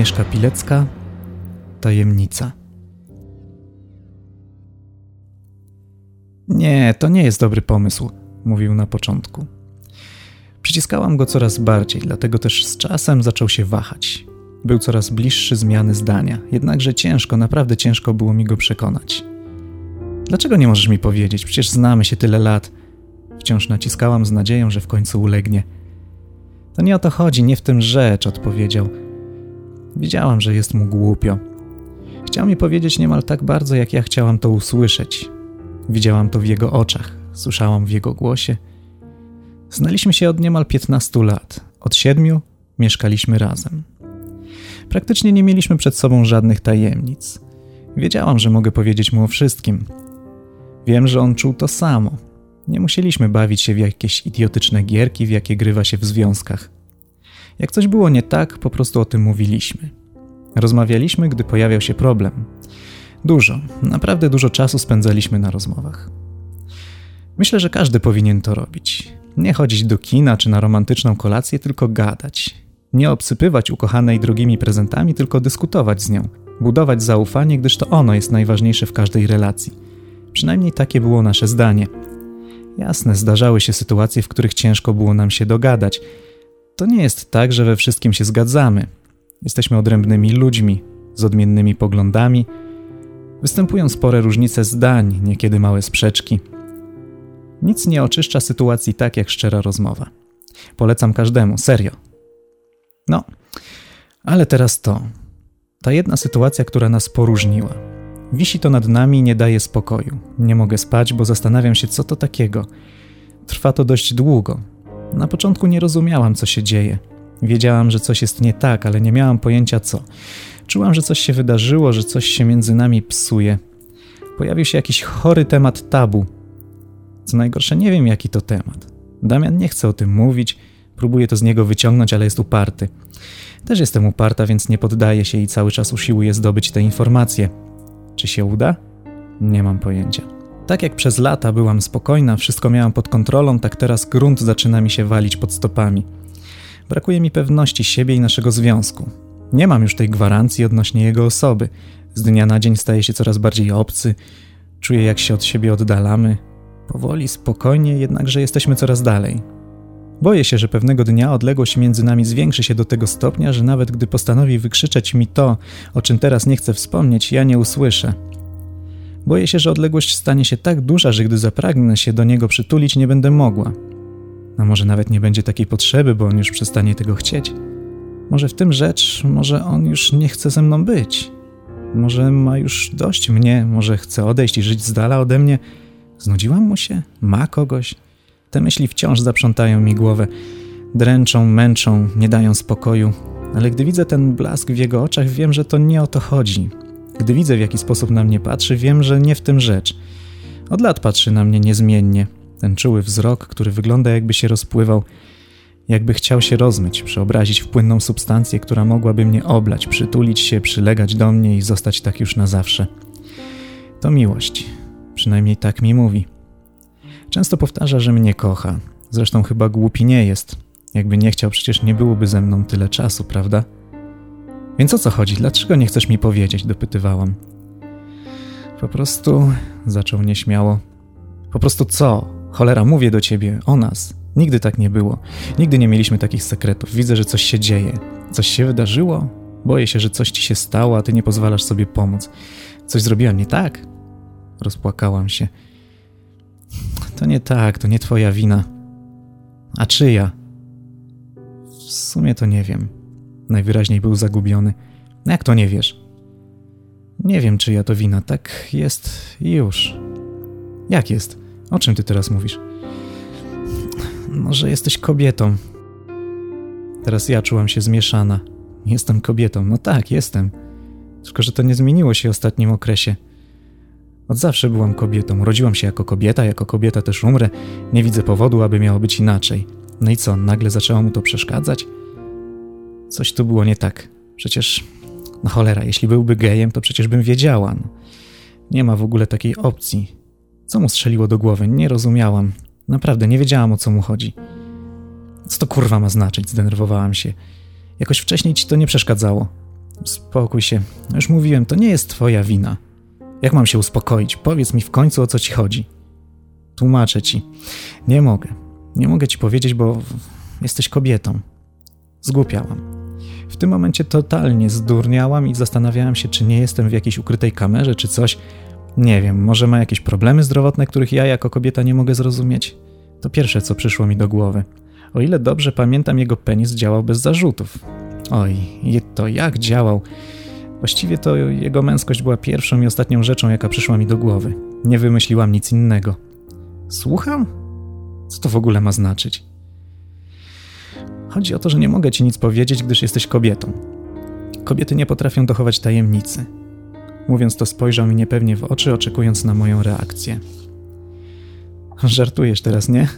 Agnieszka Pilecka Tajemnica. Nie, to nie jest dobry pomysł, mówił na początku. Przyciskałam go coraz bardziej, dlatego też z czasem zaczął się wahać. Był coraz bliższy zmiany zdania, jednakże ciężko, naprawdę ciężko było mi go przekonać. Dlaczego nie możesz mi powiedzieć? Przecież znamy się tyle lat. Wciąż naciskałam z nadzieją, że w końcu ulegnie. To nie o to chodzi, nie w tym rzecz, odpowiedział. Wiedziałam, że jest mu głupio. Chciał mi powiedzieć niemal tak bardzo, jak ja chciałam to usłyszeć. Widziałam to w jego oczach, słyszałam w jego głosie. Znaliśmy się od niemal 15 lat. Od siedmiu mieszkaliśmy razem. Praktycznie nie mieliśmy przed sobą żadnych tajemnic. Wiedziałam, że mogę powiedzieć mu o wszystkim. Wiem, że on czuł to samo. Nie musieliśmy bawić się w jakieś idiotyczne gierki, w jakie grywa się w związkach. Jak coś było nie tak, po prostu o tym mówiliśmy. Rozmawialiśmy, gdy pojawiał się problem. Dużo, naprawdę dużo czasu spędzaliśmy na rozmowach. Myślę, że każdy powinien to robić. Nie chodzić do kina czy na romantyczną kolację, tylko gadać. Nie obsypywać ukochanej drogimi prezentami, tylko dyskutować z nią. Budować zaufanie, gdyż to ono jest najważniejsze w każdej relacji. Przynajmniej takie było nasze zdanie. Jasne, zdarzały się sytuacje, w których ciężko było nam się dogadać. To nie jest tak, że we wszystkim się zgadzamy. Jesteśmy odrębnymi ludźmi, z odmiennymi poglądami. Występują spore różnice zdań, niekiedy małe sprzeczki. Nic nie oczyszcza sytuacji tak jak szczera rozmowa. Polecam każdemu, serio. No, ale teraz to. Ta jedna sytuacja, która nas poróżniła. Wisi to nad nami i nie daje spokoju. Nie mogę spać, bo zastanawiam się, co to takiego. Trwa to dość długo. Na początku nie rozumiałam, co się dzieje. Wiedziałam, że coś jest nie tak, ale nie miałam pojęcia co. Czułam, że coś się wydarzyło, że coś się między nami psuje. Pojawił się jakiś chory temat tabu. Co najgorsze, nie wiem jaki to temat. Damian nie chce o tym mówić, próbuje to z niego wyciągnąć, ale jest uparty. Też jestem uparta, więc nie poddaję się i cały czas usiłuję zdobyć te informacje. Czy się uda? Nie mam pojęcia. Tak jak przez lata byłam spokojna, wszystko miałam pod kontrolą, tak teraz grunt zaczyna mi się walić pod stopami. Brakuje mi pewności siebie i naszego związku. Nie mam już tej gwarancji odnośnie jego osoby. Z dnia na dzień staje się coraz bardziej obcy. Czuję, jak się od siebie oddalamy. Powoli, spokojnie, jednakże jesteśmy coraz dalej. Boję się, że pewnego dnia odległość między nami zwiększy się do tego stopnia, że nawet gdy postanowi wykrzyczeć mi to, o czym teraz nie chcę wspomnieć, ja nie usłyszę. Boję się, że odległość stanie się tak duża, że gdy zapragnę się do niego przytulić, nie będę mogła. A może nawet nie będzie takiej potrzeby, bo on już przestanie tego chcieć. Może w tym rzecz, może on już nie chce ze mną być. Może ma już dość mnie, może chce odejść i żyć z dala ode mnie. Znudziłam mu się? Ma kogoś? Te myśli wciąż zaprzątają mi głowę. Dręczą, męczą, nie dają spokoju. Ale gdy widzę ten blask w jego oczach, wiem, że to nie o to chodzi. Gdy widzę, w jaki sposób na mnie patrzy, wiem, że nie w tym rzecz. Od lat patrzy na mnie niezmiennie. Ten czuły wzrok, który wygląda jakby się rozpływał, jakby chciał się rozmyć, przeobrazić w płynną substancję, która mogłaby mnie oblać, przytulić się, przylegać do mnie i zostać tak już na zawsze. To miłość. Przynajmniej tak mi mówi. Często powtarza, że mnie kocha. Zresztą chyba głupi nie jest. Jakby nie chciał, przecież nie byłoby ze mną tyle czasu, prawda? Więc o co chodzi? Dlaczego nie chcesz mi powiedzieć? dopytywałam. Po prostu, zaczął nieśmiało. Po prostu co? Cholera, mówię do ciebie, o nas. Nigdy tak nie było. Nigdy nie mieliśmy takich sekretów. Widzę, że coś się dzieje. Coś się wydarzyło? Boję się, że coś ci się stało, a ty nie pozwalasz sobie pomóc. Coś zrobiłam nie tak? Rozpłakałam się. To nie tak, to nie twoja wina. A czyja? W sumie to nie wiem. Najwyraźniej był zagubiony. Jak to nie wiesz? Nie wiem, czyja to wina. Tak jest i już. Jak jest? O czym ty teraz mówisz? Może jesteś kobietą. Teraz ja czułam się zmieszana. Jestem kobietą. No tak, jestem. Tylko, że to nie zmieniło się w ostatnim okresie. Od zawsze byłam kobietą. Urodziłam się jako kobieta, jako kobieta też umrę. Nie widzę powodu, aby miało być inaczej. No i co, nagle zaczęło mu to przeszkadzać? Coś tu było nie tak. Przecież, no cholera, jeśli byłby gejem, to przecież bym wiedziała. No. Nie ma w ogóle takiej opcji. Co mu strzeliło do głowy? Nie rozumiałam. Naprawdę, nie wiedziałam o co mu chodzi. Co to kurwa ma znaczyć? Zdenerwowałam się. Jakoś wcześniej ci to nie przeszkadzało. Spokój się. Już mówiłem, to nie jest twoja wina. Jak mam się uspokoić? Powiedz mi w końcu o co ci chodzi. Tłumaczę ci. Nie mogę. Nie mogę ci powiedzieć, bo jesteś kobietą. Zgłupiałam. W tym momencie totalnie zdurniałam i zastanawiałam się, czy nie jestem w jakiejś ukrytej kamerze, czy coś. Nie wiem, może ma jakieś problemy zdrowotne, których ja jako kobieta nie mogę zrozumieć. To pierwsze, co przyszło mi do głowy. O ile dobrze pamiętam, jego penis działał bez zarzutów. Oj, to jak działał? Właściwie to jego męskość była pierwszą i ostatnią rzeczą, jaka przyszła mi do głowy. Nie wymyśliłam nic innego. Słucham? Co to w ogóle ma znaczyć? Chodzi o to, że nie mogę ci nic powiedzieć, gdyż jesteś kobietą. Kobiety nie potrafią dochować tajemnicy. Mówiąc to, spojrzał mi niepewnie w oczy, oczekując na moją reakcję. Żartujesz teraz, nie?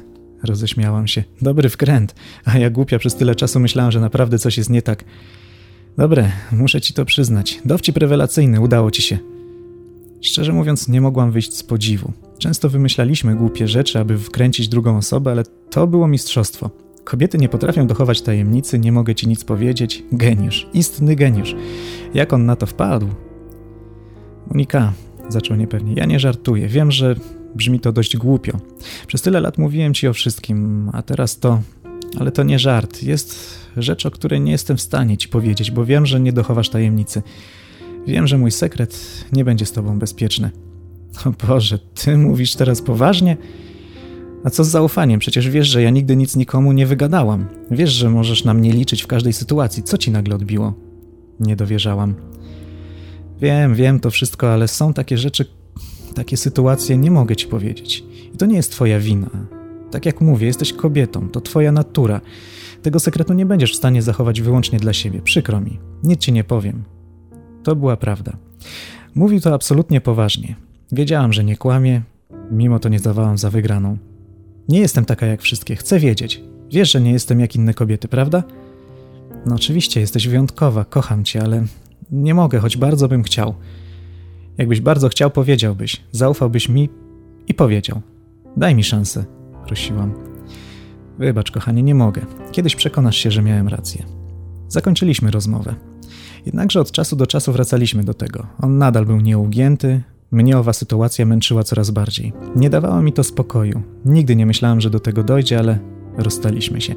Roześmiałam się. Dobry wkręt, a ja głupia przez tyle czasu myślałam, że naprawdę coś jest nie tak. Dobre, muszę ci to przyznać. Dowcip rewelacyjny, udało ci się. Szczerze mówiąc, nie mogłam wyjść z podziwu. Często wymyślaliśmy głupie rzeczy, aby wkręcić drugą osobę, ale to było mistrzostwo. Kobiety nie potrafią dochować tajemnicy, nie mogę ci nic powiedzieć. Geniusz, istny geniusz. Jak on na to wpadł? Monika, zaczął niepewnie, ja nie żartuję. Wiem, że brzmi to dość głupio. Przez tyle lat mówiłem ci o wszystkim, a teraz to. Ale to nie żart. Jest rzecz, o której nie jestem w stanie ci powiedzieć, bo wiem, że nie dochowasz tajemnicy. Wiem, że mój sekret nie będzie z tobą bezpieczny. O Boże, ty mówisz teraz poważnie? A co z zaufaniem? Przecież wiesz, że ja nigdy nic nikomu nie wygadałam. Wiesz, że możesz na mnie liczyć w każdej sytuacji. Co ci nagle odbiło? Nie dowierzałam. Wiem, wiem to wszystko, ale są takie rzeczy, takie sytuacje, nie mogę ci powiedzieć. I to nie jest twoja wina. Tak jak mówię, jesteś kobietą, to twoja natura. Tego sekretu nie będziesz w stanie zachować wyłącznie dla siebie. Przykro mi. Nic ci nie powiem. To była prawda. Mówił to absolutnie poważnie. Wiedziałam, że nie kłamie, mimo to nie zdawałam za wygraną. Nie jestem taka jak wszystkie, chcę wiedzieć. Wiesz, że nie jestem jak inne kobiety, prawda? No oczywiście, jesteś wyjątkowa, kocham cię, ale nie mogę, choć bardzo bym chciał. Jakbyś bardzo chciał, powiedziałbyś, zaufałbyś mi i powiedział. Daj mi szansę, prosiłam. Wybacz, kochanie, nie mogę. Kiedyś przekonasz się, że miałem rację. Zakończyliśmy rozmowę. Jednakże od czasu do czasu wracaliśmy do tego. On nadal był nieugięty, mnie owa sytuacja męczyła coraz bardziej. Nie dawała mi to spokoju. Nigdy nie myślałem, że do tego dojdzie, ale rozstaliśmy się.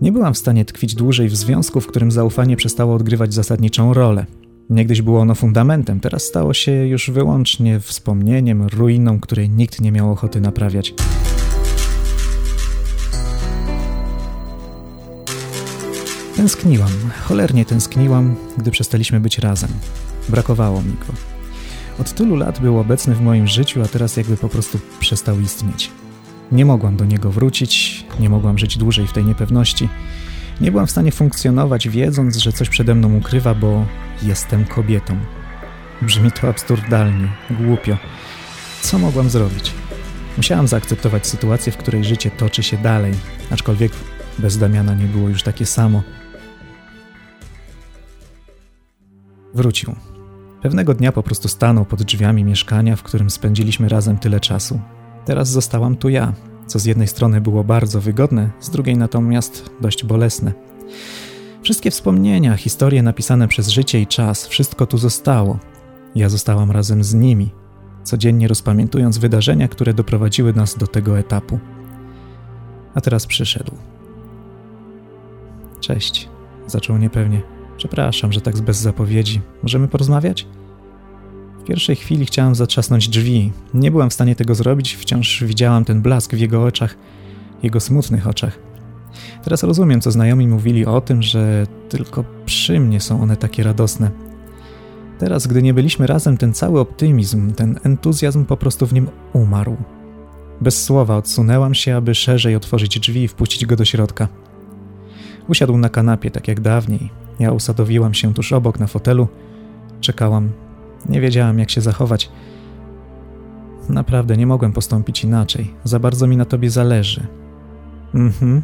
Nie byłam w stanie tkwić dłużej w związku, w którym zaufanie przestało odgrywać zasadniczą rolę. Niegdyś było ono fundamentem, teraz stało się już wyłącznie wspomnieniem, ruiną, której nikt nie miał ochoty naprawiać. Tęskniłam, cholernie tęskniłam, gdy przestaliśmy być razem. Brakowało mi go. Od tylu lat był obecny w moim życiu, a teraz jakby po prostu przestał istnieć. Nie mogłam do niego wrócić, nie mogłam żyć dłużej w tej niepewności. Nie byłam w stanie funkcjonować, wiedząc, że coś przede mną ukrywa, bo jestem kobietą. Brzmi to absurdalnie, głupio. Co mogłam zrobić? Musiałam zaakceptować sytuację, w której życie toczy się dalej, aczkolwiek bez Damiana nie było już takie samo. Wrócił. Pewnego dnia po prostu stanął pod drzwiami mieszkania, w którym spędziliśmy razem tyle czasu. Teraz zostałam tu ja, co z jednej strony było bardzo wygodne, z drugiej natomiast dość bolesne. Wszystkie wspomnienia, historie napisane przez życie i czas, wszystko tu zostało. Ja zostałam razem z nimi, codziennie rozpamiętując wydarzenia, które doprowadziły nas do tego etapu. A teraz przyszedł. Cześć, zaczął niepewnie. Przepraszam, że tak bez zapowiedzi. Możemy porozmawiać? W pierwszej chwili chciałam zatrzasnąć drzwi. Nie byłam w stanie tego zrobić, wciąż widziałam ten blask w jego oczach, jego smutnych oczach. Teraz rozumiem, co znajomi mówili o tym, że tylko przy mnie są one takie radosne. Teraz, gdy nie byliśmy razem, ten cały optymizm, ten entuzjazm po prostu w nim umarł. Bez słowa odsunęłam się, aby szerzej otworzyć drzwi i wpuścić go do środka. Usiadł na kanapie, tak jak dawniej. Ja usadowiłam się tuż obok na fotelu. Czekałam. Nie wiedziałam, jak się zachować. Naprawdę nie mogłem postąpić inaczej. Za bardzo mi na tobie zależy. Mhm.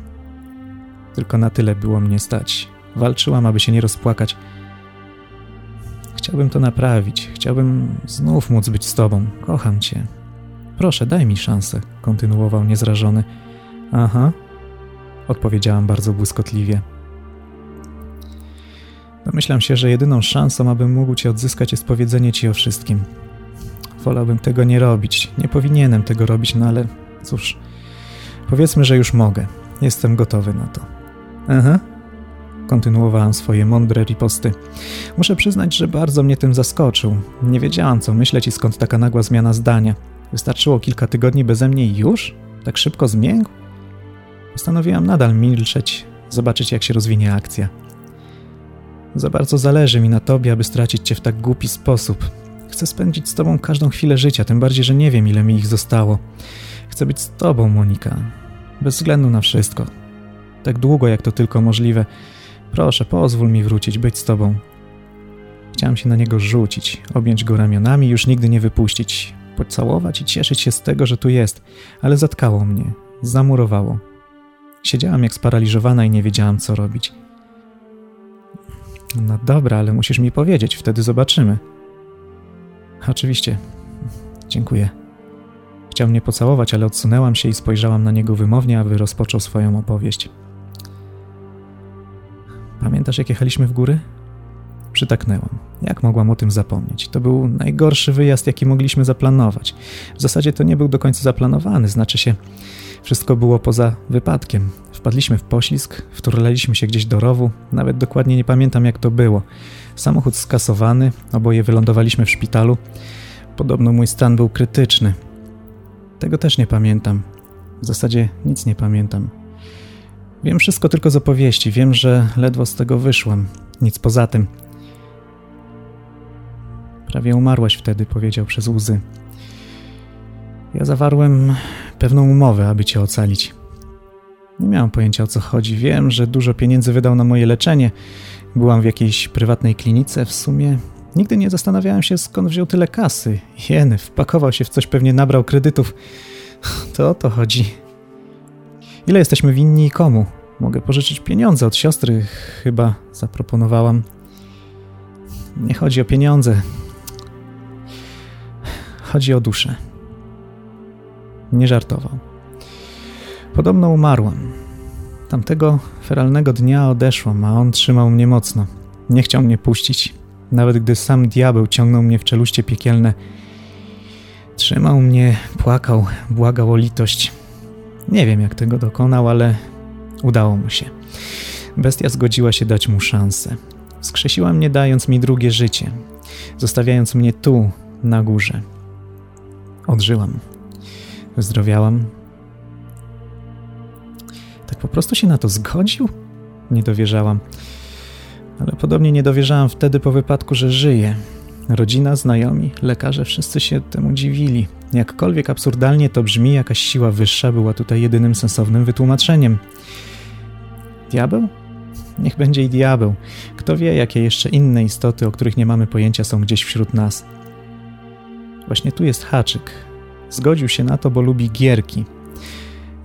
Tylko na tyle było mnie stać. Walczyłam, aby się nie rozpłakać. Chciałbym to naprawić. Chciałbym znów móc być z tobą. Kocham cię. Proszę, daj mi szansę, kontynuował niezrażony. Aha, odpowiedziałam bardzo błyskotliwie. Domyślam się, że jedyną szansą, abym mógł cię odzyskać, jest powiedzenie ci o wszystkim. Wolałbym tego nie robić. Nie powinienem tego robić, no ale cóż. Powiedzmy, że już mogę. Jestem gotowy na to. Aha. Kontynuowałam swoje mądre riposty. Muszę przyznać, że bardzo mnie tym zaskoczył. Nie wiedziałam, co myśleć i skąd taka nagła zmiana zdania. Wystarczyło kilka tygodni beze mnie i już? Tak szybko zmiękł? Postanowiłam nadal milczeć, zobaczyć jak się rozwinie akcja. Za bardzo zależy mi na tobie, aby stracić cię w tak głupi sposób. Chcę spędzić z tobą każdą chwilę życia, tym bardziej, że nie wiem, ile mi ich zostało. Chcę być z tobą, Monika. Bez względu na wszystko. Tak długo, jak to tylko możliwe. Proszę, pozwól mi wrócić, być z tobą. Chciałem się na niego rzucić, objąć go ramionami i już nigdy nie wypuścić, pocałować i cieszyć się z tego, że tu jest, ale zatkało mnie, zamurowało. Siedziałam jak sparaliżowana i nie wiedziałam, co robić. No dobra, ale musisz mi powiedzieć, wtedy zobaczymy. Oczywiście. Dziękuję. Chciał mnie pocałować, ale odsunęłam się i spojrzałam na niego wymownie, aby rozpoczął swoją opowieść. Pamiętasz, jak jechaliśmy w góry? Przytaknęłam. Jak mogłam o tym zapomnieć? To był najgorszy wyjazd, jaki mogliśmy zaplanować. W zasadzie to nie był do końca zaplanowany, znaczy się, wszystko było poza wypadkiem. Wpadliśmy w poślizg, wturlaliśmy się gdzieś do rowu, nawet dokładnie nie pamiętam jak to było. Samochód skasowany, oboje wylądowaliśmy w szpitalu. Podobno mój stan był krytyczny. Tego też nie pamiętam. W zasadzie nic nie pamiętam. Wiem wszystko tylko z opowieści, wiem, że ledwo z tego wyszłam. Nic poza tym. Prawie umarłaś wtedy, powiedział przez łzy. Ja zawarłem pewną umowę, aby cię ocalić. Nie miałam pojęcia o co chodzi. Wiem, że dużo pieniędzy wydał na moje leczenie. Byłam w jakiejś prywatnej klinice. W sumie nigdy nie zastanawiałem się, skąd wziął tyle kasy. Jeny, wpakował się w coś, pewnie nabrał kredytów. To o to chodzi. Ile jesteśmy winni i komu? Mogę pożyczyć pieniądze od siostry, chyba zaproponowałam. Nie chodzi o pieniądze. Chodzi o duszę. Nie żartował. Podobno umarłam. Tamtego feralnego dnia odeszłam, a on trzymał mnie mocno. Nie chciał mnie puścić, nawet gdy sam diabeł ciągnął mnie w czeluście piekielne. Trzymał mnie, płakał, błagał o litość. Nie wiem, jak tego dokonał, ale udało mu się. Bestia zgodziła się dać mu szansę. Skrzesiła mnie, dając mi drugie życie, zostawiając mnie tu, na górze. Odżyłam. Wyzdrowiałam. Po prostu się na to zgodził? Nie dowierzałam. Ale podobnie nie dowierzałam wtedy po wypadku, że żyje. Rodzina, znajomi, lekarze wszyscy się temu dziwili. Jakkolwiek absurdalnie to brzmi, jakaś siła wyższa była tutaj jedynym sensownym wytłumaczeniem. Diabeł? Niech będzie i diabeł. Kto wie, jakie jeszcze inne istoty, o których nie mamy pojęcia, są gdzieś wśród nas. Właśnie tu jest haczyk. Zgodził się na to, bo lubi gierki.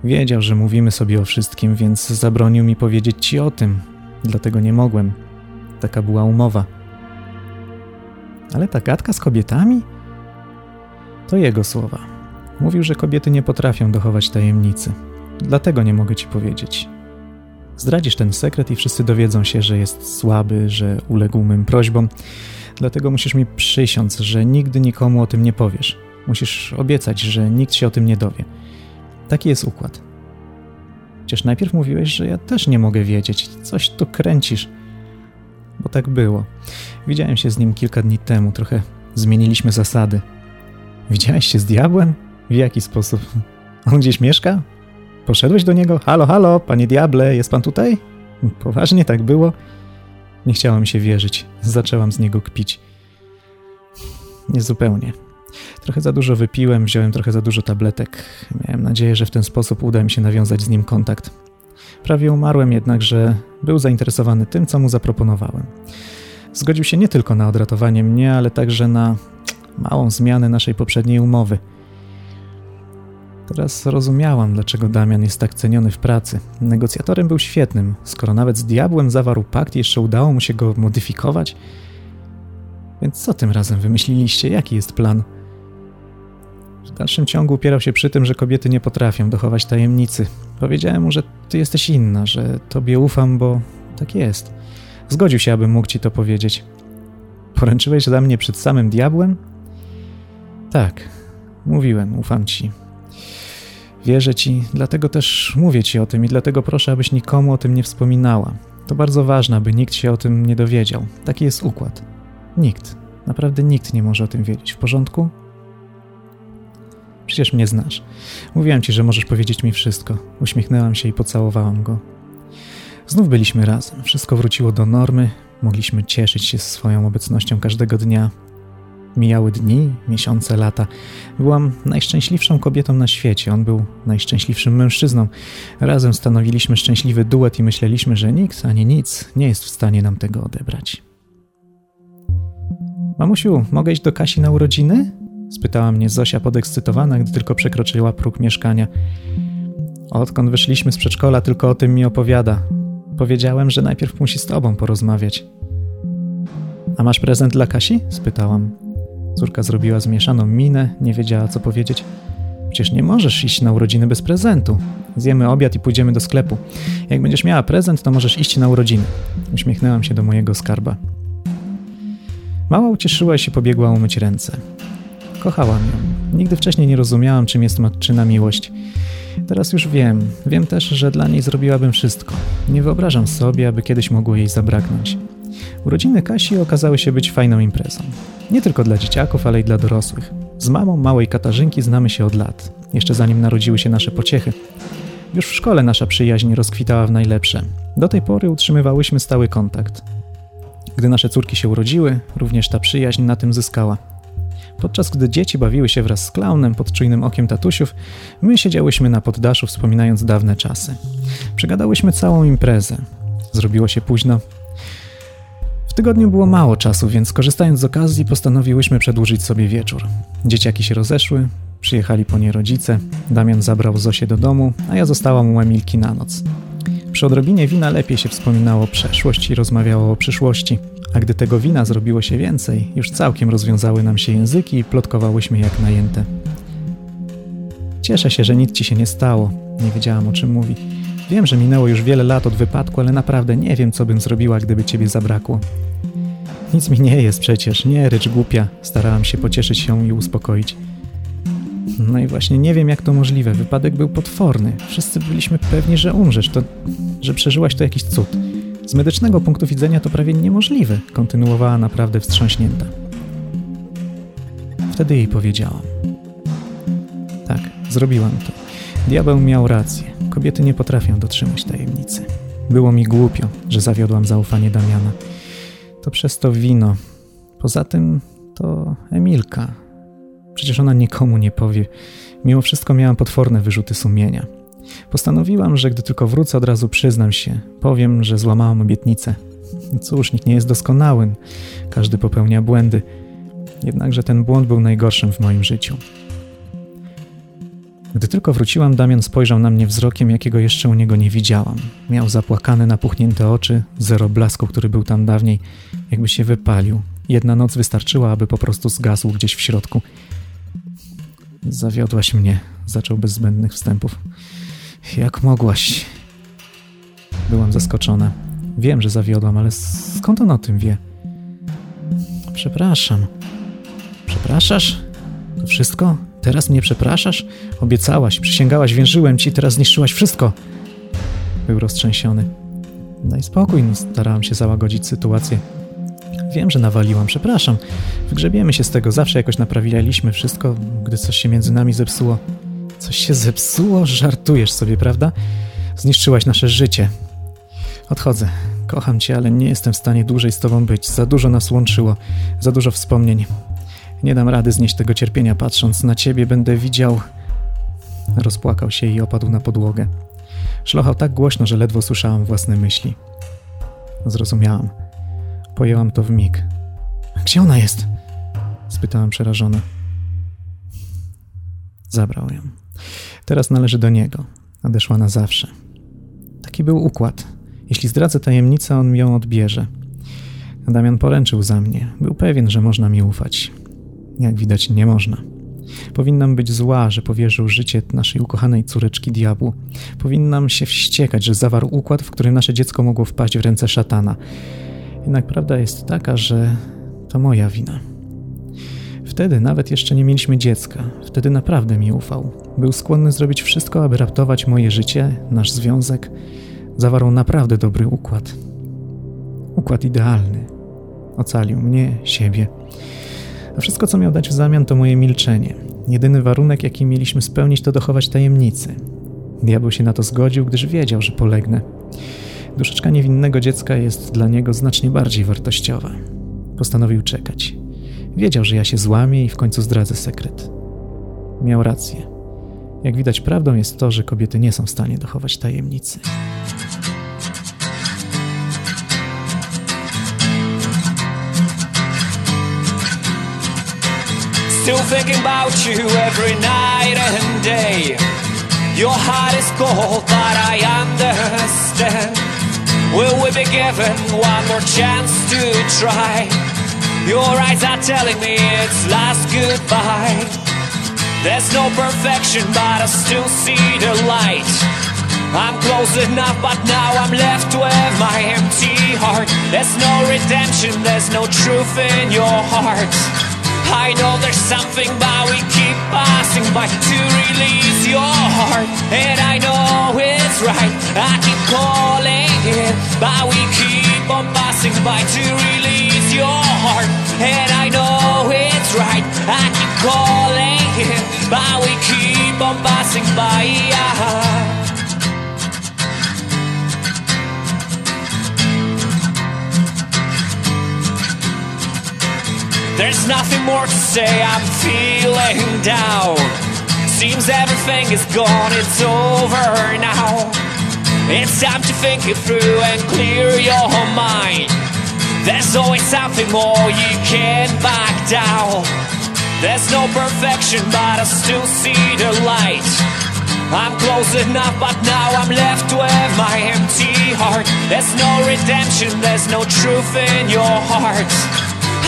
Wiedział, że mówimy sobie o wszystkim, więc zabronił mi powiedzieć ci o tym. Dlatego nie mogłem. Taka była umowa. Ale ta gadka z kobietami? To jego słowa. Mówił, że kobiety nie potrafią dochować tajemnicy. Dlatego nie mogę ci powiedzieć. Zdradzisz ten sekret i wszyscy dowiedzą się, że jest słaby, że uległ mym prośbom. Dlatego musisz mi przysiąc, że nigdy nikomu o tym nie powiesz. Musisz obiecać, że nikt się o tym nie dowie. Taki jest układ. Chociaż najpierw mówiłeś, że ja też nie mogę wiedzieć. Coś tu kręcisz. Bo tak było. Widziałem się z nim kilka dni temu. Trochę zmieniliśmy zasady. Widziałeś się z diabłem? W jaki sposób? On gdzieś mieszka? Poszedłeś do niego? Halo, halo, panie diable, jest pan tutaj? Poważnie tak było? Nie chciało mi się wierzyć. Zaczęłam z niego kpić. Niezupełnie. Trochę za dużo wypiłem, wziąłem trochę za dużo tabletek. Miałem nadzieję, że w ten sposób uda mi się nawiązać z nim kontakt. Prawie umarłem jednak, że był zainteresowany tym, co mu zaproponowałem. Zgodził się nie tylko na odratowanie mnie, ale także na małą zmianę naszej poprzedniej umowy. Teraz rozumiałam, dlaczego Damian jest tak ceniony w pracy. Negocjatorem był świetnym. Skoro nawet z diabłem zawarł pakt, jeszcze udało mu się go modyfikować. Więc co tym razem wymyśliliście? Jaki jest plan? W dalszym ciągu upierał się przy tym, że kobiety nie potrafią dochować tajemnicy. Powiedziałem mu, że ty jesteś inna, że tobie ufam, bo tak jest. Zgodził się, abym mógł ci to powiedzieć. Poręczyłeś za mnie przed samym diabłem? Tak, mówiłem, ufam ci. Wierzę ci, dlatego też mówię ci o tym i dlatego proszę, abyś nikomu o tym nie wspominała. To bardzo ważne, aby nikt się o tym nie dowiedział. Taki jest układ. Nikt, naprawdę nikt nie może o tym wiedzieć. W porządku? Przecież mnie znasz. Mówiłem ci, że możesz powiedzieć mi wszystko. Uśmiechnęłam się i pocałowałam go. Znów byliśmy razem. Wszystko wróciło do normy. Mogliśmy cieszyć się swoją obecnością każdego dnia. Mijały dni, miesiące, lata. Byłam najszczęśliwszą kobietą na świecie. On był najszczęśliwszym mężczyzną. Razem stanowiliśmy szczęśliwy duet i myśleliśmy, że nikt ani nic nie jest w stanie nam tego odebrać. Mamusiu, mogę iść do Kasi na urodziny? Spytała mnie Zosia podekscytowana, gdy tylko przekroczyła próg mieszkania. Odkąd wyszliśmy z przedszkola, tylko o tym mi opowiada. Powiedziałem, że najpierw musi z tobą porozmawiać. A masz prezent dla Kasi? spytałam. Córka zrobiła zmieszaną minę, nie wiedziała co powiedzieć. Przecież nie możesz iść na urodziny bez prezentu. Zjemy obiad i pójdziemy do sklepu. Jak będziesz miała prezent, to możesz iść na urodziny. Uśmiechnęłam się do mojego skarba. Mała ucieszyła się i pobiegła umyć ręce. Kochałam ją. Nigdy wcześniej nie rozumiałam, czym jest matczyna miłość. Teraz już wiem. Wiem też, że dla niej zrobiłabym wszystko. Nie wyobrażam sobie, aby kiedyś mogło jej zabraknąć. Urodziny Kasi okazały się być fajną imprezą. Nie tylko dla dzieciaków, ale i dla dorosłych. Z mamą małej Katarzynki znamy się od lat, jeszcze zanim narodziły się nasze pociechy. Już w szkole nasza przyjaźń rozkwitała w najlepsze. Do tej pory utrzymywałyśmy stały kontakt. Gdy nasze córki się urodziły, również ta przyjaźń na tym zyskała. Podczas gdy dzieci bawiły się wraz z klaunem pod czujnym okiem tatusiów, my siedziałyśmy na poddaszu wspominając dawne czasy. Przegadałyśmy całą imprezę. Zrobiło się późno. W tygodniu było mało czasu, więc korzystając z okazji postanowiłyśmy przedłużyć sobie wieczór. Dzieciaki się rozeszły, przyjechali po nie rodzice, Damian zabrał Zosię do domu, a ja zostałam u Emilki na noc. Przy odrobinie wina lepiej się wspominało przeszłość i rozmawiało o przyszłości. A gdy tego wina zrobiło się więcej, już całkiem rozwiązały nam się języki i plotkowałyśmy jak najęte. Cieszę się, że nic ci się nie stało. Nie wiedziałam o czym mówi. Wiem, że minęło już wiele lat od wypadku, ale naprawdę nie wiem, co bym zrobiła, gdyby ciebie zabrakło. Nic mi nie jest przecież, nie rycz głupia. Starałam się pocieszyć się i uspokoić. No i właśnie nie wiem, jak to możliwe. Wypadek był potworny. Wszyscy byliśmy pewni, że umrzesz, to, że przeżyłaś to jakiś cud. Z medycznego punktu widzenia to prawie niemożliwe, kontynuowała naprawdę wstrząśnięta. Wtedy jej powiedziałam. Tak, zrobiłam to. Diabeł miał rację. Kobiety nie potrafią dotrzymać tajemnicy. Było mi głupio, że zawiodłam zaufanie Damiana. To przez to wino. Poza tym to Emilka. Przecież ona nikomu nie powie. Mimo wszystko miałam potworne wyrzuty sumienia. Postanowiłam, że gdy tylko wrócę, od razu przyznam się. Powiem, że złamałam obietnicę. Cóż, nikt nie jest doskonały. Każdy popełnia błędy. Jednakże ten błąd był najgorszym w moim życiu. Gdy tylko wróciłam, Damian spojrzał na mnie wzrokiem, jakiego jeszcze u niego nie widziałam. Miał zapłakane, napuchnięte oczy, zero blasku, który był tam dawniej, jakby się wypalił. Jedna noc wystarczyła, aby po prostu zgasł gdzieś w środku. Zawiodłaś mnie, zaczął bez zbędnych wstępów. Jak mogłaś? Byłam zaskoczona. Wiem, że zawiodłam, ale skąd on o tym wie? Przepraszam. Przepraszasz? To wszystko? Teraz mnie przepraszasz? Obiecałaś, przysięgałaś, wierzyłem ci, teraz zniszczyłaś wszystko. Był roztrzęsiony. Daj spokój, no, starałam się załagodzić sytuację. Wiem, że nawaliłam, przepraszam. Wygrzebiemy się z tego, zawsze jakoś naprawialiśmy wszystko, gdy coś się między nami zepsuło. Coś się zepsuło? Żartujesz sobie, prawda? Zniszczyłaś nasze życie. Odchodzę. Kocham cię, ale nie jestem w stanie dłużej z tobą być. Za dużo nas łączyło, za dużo wspomnień. Nie dam rady znieść tego cierpienia, patrząc na ciebie będę widział. Rozpłakał się i opadł na podłogę. Szlochał tak głośno, że ledwo słyszałam własne myśli. Zrozumiałam. Pojęłam to w mig. Gdzie ona jest? spytałam przerażona. Zabrał ją. Teraz należy do niego. Nadeszła na zawsze. Taki był układ. Jeśli zdradzę tajemnicę, on ją odbierze. Damian poręczył za mnie. Był pewien, że można mi ufać. Jak widać, nie można. Powinnam być zła, że powierzył życie naszej ukochanej córeczki diabłu. Powinnam się wściekać, że zawarł układ, w którym nasze dziecko mogło wpaść w ręce szatana. Jednak prawda jest taka, że to moja wina. Wtedy nawet jeszcze nie mieliśmy dziecka. Wtedy naprawdę mi ufał. Był skłonny zrobić wszystko, aby ratować moje życie, nasz związek. Zawarł naprawdę dobry układ. Układ idealny. Ocalił mnie, siebie. A wszystko, co miał dać w zamian, to moje milczenie. Jedyny warunek, jaki mieliśmy spełnić, to dochować tajemnicy. Diabeł się na to zgodził, gdyż wiedział, że polegnę. Duszeczka niewinnego dziecka jest dla niego znacznie bardziej wartościowa. Postanowił czekać. Wiedział, że ja się złamię i w końcu zdradzę sekret. Miał rację. Jak widać, prawdą jest to, że kobiety nie są w stanie dochować tajemnicy. Still thinking about you every night and day. Your heart is cold, but I understand. Will we be given one more chance to try? Your eyes are telling me it's last goodbye. There's no perfection, but I still see the light. I'm close enough, but now I'm left with my empty heart. There's no redemption, there's no truth in your heart. I know there's something, but we keep passing by to release your heart. And I know it's right, I keep calling it, but we keep on passing by to release your heart. And I know it's right, I keep calling it, but we keep on passing by. There's nothing more to say, I'm feeling down. Seems everything is gone, it's over now. It's time to think it through and clear your mind. There's always something more, you can't back down. There's no perfection, but I still see the light. I'm close enough, but now I'm left with my empty heart. There's no redemption, there's no truth in your heart.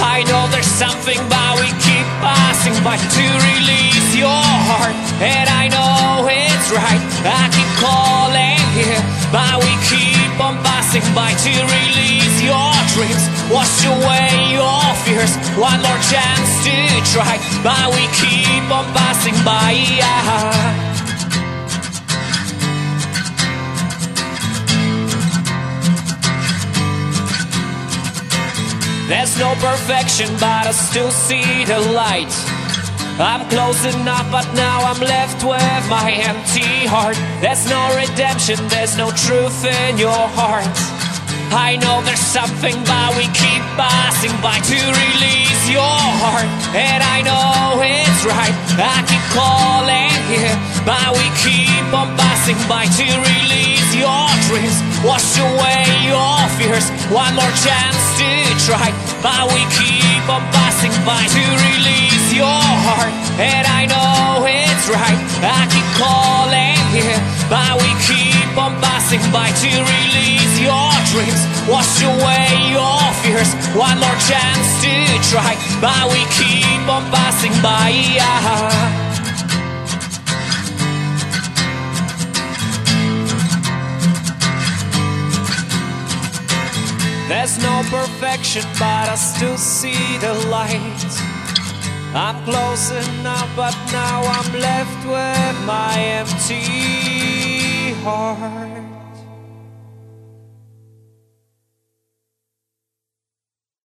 I know there's something, but we keep passing by to release your heart. And I know it's right, I keep calling here, but we keep on passing by to release your dreams. Wash away your fears, one more chance to try, but we keep on passing by. Yeah. There's no perfection, but I still see the light. I'm close enough, but now I'm left with my empty heart. There's no redemption, there's no truth in your heart. I know there's something, but we keep passing by to release your heart. And I know it's right, I keep calling here, but we keep on passing by to release your dreams. Wash away your fears, one more chance to try, but we keep on passing by to release your heart. And I know it's right, I keep calling here, but we keep on passing by to release your dreams. Wash away your fears, one more chance to try, but we keep on passing by. Yeah. There's no perfection, but I still see the light. I'm close enough, but now I'm left with my empty heart.